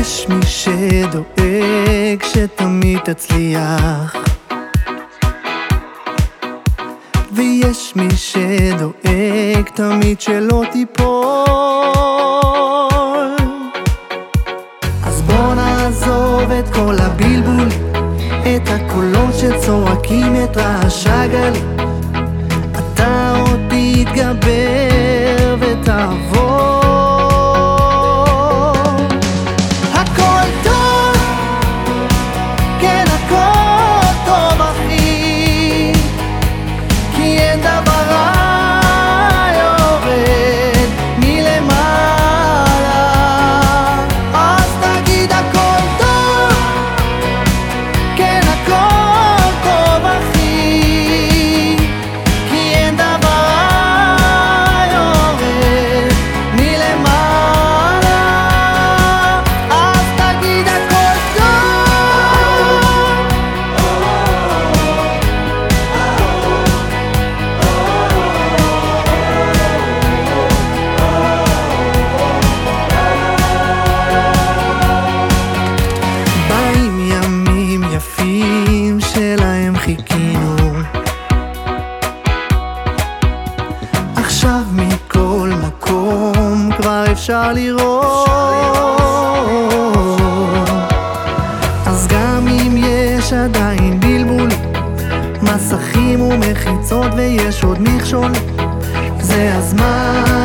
יש מי שדואג שתמיד תצליח. ויש מי שדואג תמיד שלא תיפול. אז בוא נעזוב את כל הבלבול את הקולות שצועקים את רעש הגל אתה עוד תתגבר. אפשר לראות. אז גם אם יש עדיין בלבול מסכים ומחיצות ויש עוד מכשול זה הזמן